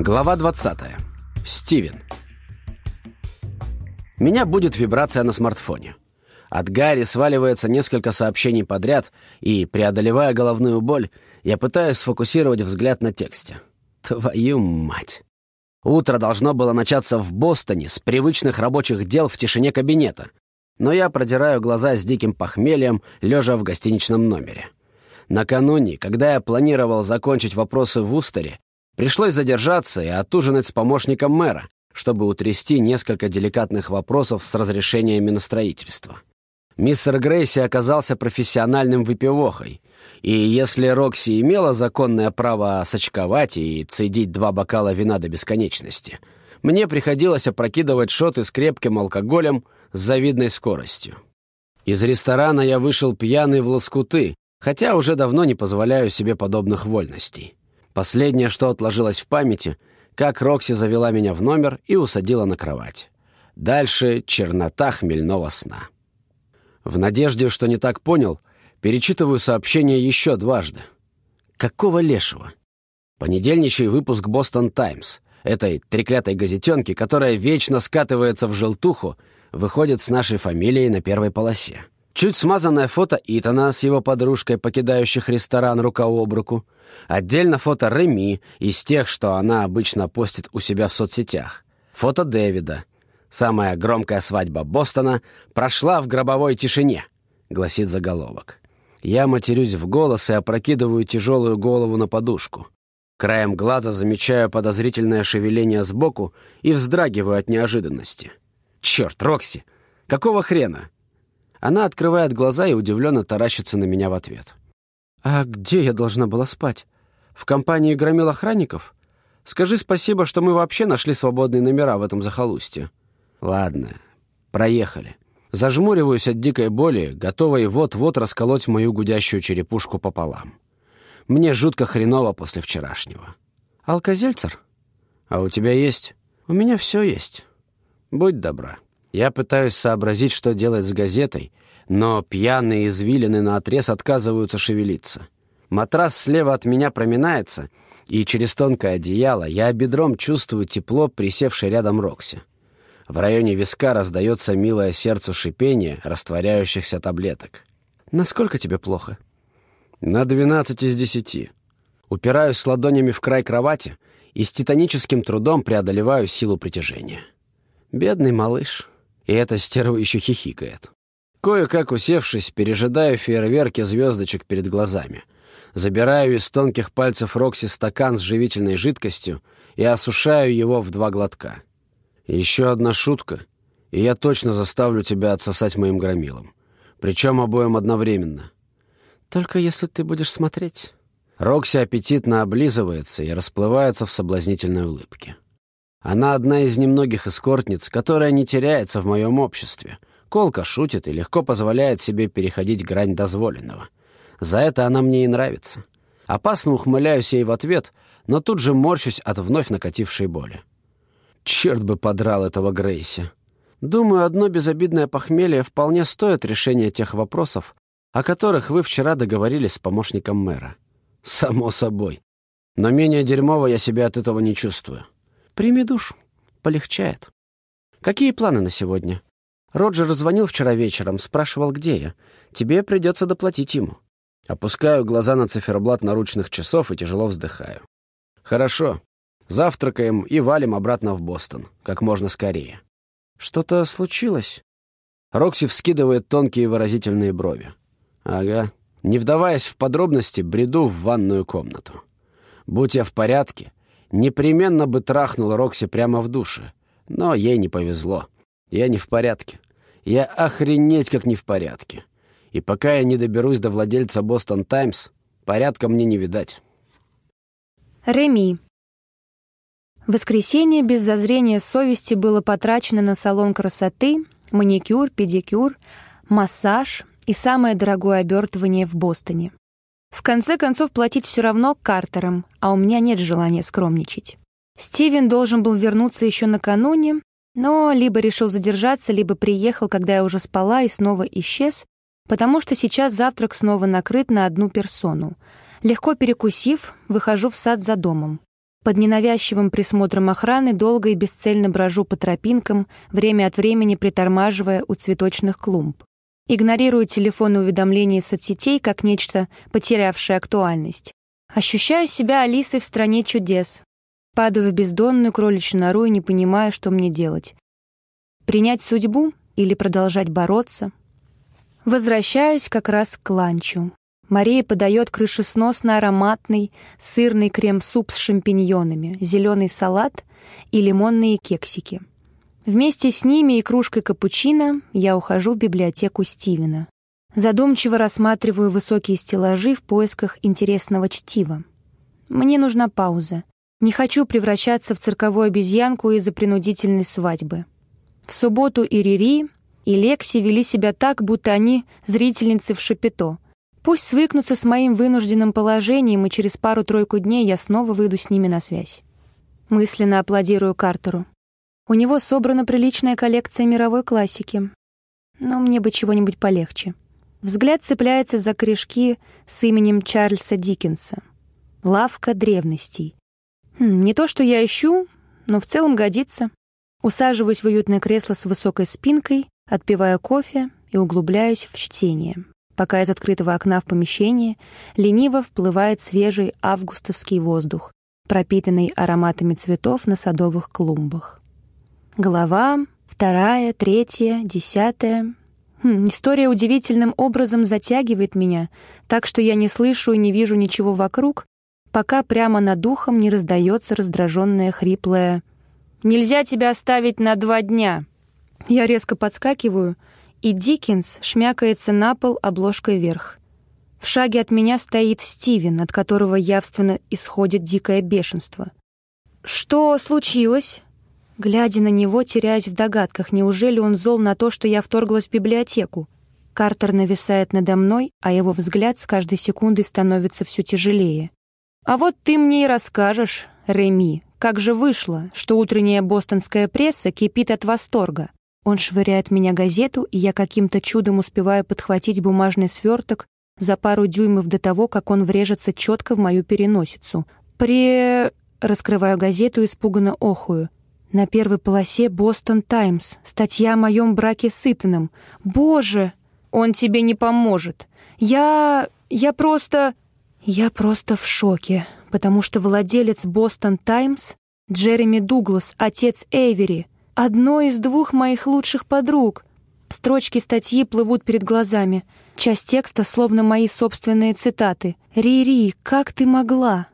Глава 20. Стивен. Меня будет вибрация на смартфоне. От Гарри сваливается несколько сообщений подряд, и, преодолевая головную боль, я пытаюсь сфокусировать взгляд на тексте. Твою мать! Утро должно было начаться в Бостоне с привычных рабочих дел в тишине кабинета, но я продираю глаза с диким похмельем, лежа в гостиничном номере. Накануне, когда я планировал закончить вопросы в Устере, пришлось задержаться и отужинать с помощником мэра, чтобы утрясти несколько деликатных вопросов с разрешениями на строительство. Мистер Грейси оказался профессиональным выпивохой, и если Рокси имела законное право сочковать и цедить два бокала вина до бесконечности, мне приходилось опрокидывать шоты с крепким алкоголем с завидной скоростью. Из ресторана я вышел пьяный в лоскуты, хотя уже давно не позволяю себе подобных вольностей. Последнее, что отложилось в памяти, как Рокси завела меня в номер и усадила на кровать. Дальше чернота хмельного сна. В надежде, что не так понял, перечитываю сообщение еще дважды. Какого лешего? Понедельничий выпуск «Бостон Таймс», этой треклятой газетенки, которая вечно скатывается в желтуху, выходит с нашей фамилией на первой полосе. Чуть смазанное фото Итана с его подружкой, покидающих ресторан рука об руку. Отдельно фото Реми из тех, что она обычно постит у себя в соцсетях. Фото Дэвида. «Самая громкая свадьба Бостона прошла в гробовой тишине», — гласит заголовок. Я матерюсь в голос и опрокидываю тяжелую голову на подушку. Краем глаза замечаю подозрительное шевеление сбоку и вздрагиваю от неожиданности. «Черт, Рокси! Какого хрена?» Она открывает глаза и удивленно таращится на меня в ответ. «А где я должна была спать? В компании громил охранников? Скажи спасибо, что мы вообще нашли свободные номера в этом захолустье». «Ладно, проехали». Зажмуриваюсь от дикой боли, готовой вот-вот расколоть мою гудящую черепушку пополам. Мне жутко хреново после вчерашнего. «Алкозельцер?» «А у тебя есть?» «У меня все есть. Будь добра». Я пытаюсь сообразить, что делать с газетой, но пьяные извилины наотрез отказываются шевелиться. Матрас слева от меня проминается, и через тонкое одеяло я бедром чувствую тепло, присевшей рядом Рокси. В районе виска раздается милое сердцу шипение растворяющихся таблеток. «Насколько тебе плохо?» «На двенадцать из десяти». Упираюсь ладонями в край кровати и с титаническим трудом преодолеваю силу притяжения. «Бедный малыш». И эта стерва еще хихикает. Кое-как усевшись, пережидаю фейерверки звездочек перед глазами. Забираю из тонких пальцев Рокси стакан с живительной жидкостью и осушаю его в два глотка. Еще одна шутка, и я точно заставлю тебя отсосать моим громилом. Причем обоим одновременно. Только если ты будешь смотреть. Рокси аппетитно облизывается и расплывается в соблазнительной улыбке. Она одна из немногих эскортниц, которая не теряется в моем обществе. Колка шутит и легко позволяет себе переходить грань дозволенного. За это она мне и нравится. Опасно ухмыляюсь ей в ответ, но тут же морщусь от вновь накатившей боли. Черт бы подрал этого Грейси. Думаю, одно безобидное похмелье вполне стоит решения тех вопросов, о которых вы вчера договорились с помощником мэра. Само собой. Но менее дерьмово я себя от этого не чувствую. Прими душ. Полегчает. Какие планы на сегодня? Роджер звонил вчера вечером, спрашивал, где я. Тебе придется доплатить ему. Опускаю глаза на циферблат наручных часов и тяжело вздыхаю. Хорошо. Завтракаем и валим обратно в Бостон. Как можно скорее. Что-то случилось? Рокси вскидывает тонкие выразительные брови. Ага. Не вдаваясь в подробности, бреду в ванную комнату. Будь я в порядке, непременно бы трахнул Рокси прямо в душе. Но ей не повезло. Я не в порядке. Я охренеть как не в порядке. И пока я не доберусь до владельца «Бостон Таймс», порядка мне не видать. Реми. Воскресенье без зазрения совести было потрачено на салон красоты, маникюр, педикюр, массаж и самое дорогое обертывание в Бостоне. В конце концов, платить все равно Картером, а у меня нет желания скромничать. Стивен должен был вернуться еще накануне, но либо решил задержаться, либо приехал, когда я уже спала, и снова исчез, потому что сейчас завтрак снова накрыт на одну персону. Легко перекусив, выхожу в сад за домом. Под ненавязчивым присмотром охраны долго и бесцельно брожу по тропинкам, время от времени притормаживая у цветочных клумб. Игнорирую телефон и уведомления соцсетей как нечто, потерявшее актуальность. Ощущаю себя Алисой в стране чудес. Падаю в бездонную кроличью нору и не понимаю, что мне делать. Принять судьбу или продолжать бороться? Возвращаюсь как раз к ланчу. Мария подает крышесносно ароматный сырный крем-суп с шампиньонами, зеленый салат и лимонные кексики. Вместе с ними и кружкой капучино я ухожу в библиотеку Стивена. Задумчиво рассматриваю высокие стеллажи в поисках интересного чтива. Мне нужна пауза. Не хочу превращаться в цирковую обезьянку из-за принудительной свадьбы. В субботу и Рири, и Лекси вели себя так, будто они зрительницы в шапито — Пусть свыкнутся с моим вынужденным положением, и через пару-тройку дней я снова выйду с ними на связь. Мысленно аплодирую Картеру. У него собрана приличная коллекция мировой классики. Но мне бы чего-нибудь полегче. Взгляд цепляется за корешки с именем Чарльза Диккенса. Лавка древностей. Хм, не то, что я ищу, но в целом годится. Усаживаюсь в уютное кресло с высокой спинкой, отпиваю кофе и углубляюсь в чтение пока из открытого окна в помещении лениво вплывает свежий августовский воздух, пропитанный ароматами цветов на садовых клумбах. Глава вторая, третья, десятая. Хм, история удивительным образом затягивает меня, так что я не слышу и не вижу ничего вокруг, пока прямо над духом не раздается раздраженное хриплое «Нельзя тебя оставить на два дня!» Я резко подскакиваю — и Диккенс шмякается на пол обложкой вверх. В шаге от меня стоит Стивен, от которого явственно исходит дикое бешенство. «Что случилось?» Глядя на него, теряюсь в догадках, неужели он зол на то, что я вторглась в библиотеку? Картер нависает надо мной, а его взгляд с каждой секундой становится все тяжелее. «А вот ты мне и расскажешь, Реми, как же вышло, что утренняя бостонская пресса кипит от восторга. Он швыряет меня газету, и я каким-то чудом успеваю подхватить бумажный сверток за пару дюймов до того, как он врежется четко в мою переносицу. При... Раскрываю газету, испуганно охую. На первой полосе «Бостон Таймс». Статья о моем браке с Итаном. «Боже! Он тебе не поможет! Я... я просто...» Я просто в шоке, потому что владелец «Бостон Таймс» Джереми Дуглас, отец Эйвери, одной из двух моих лучших подруг. Строчки статьи плывут перед глазами. Часть текста словно мои собственные цитаты. «Ри-Ри, как ты могла?»